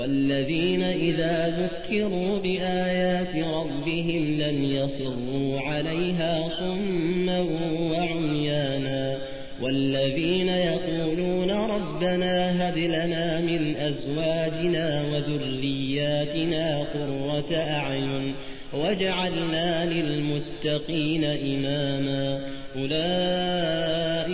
والذين إذا ذكروا بآيات ربهم لم يصروا عليها صما وعميانا والذين يقولون ربنا هب لنا من أزواجنا وذرياتنا قرة أعين واجعلنا للمتقين إماما أولئك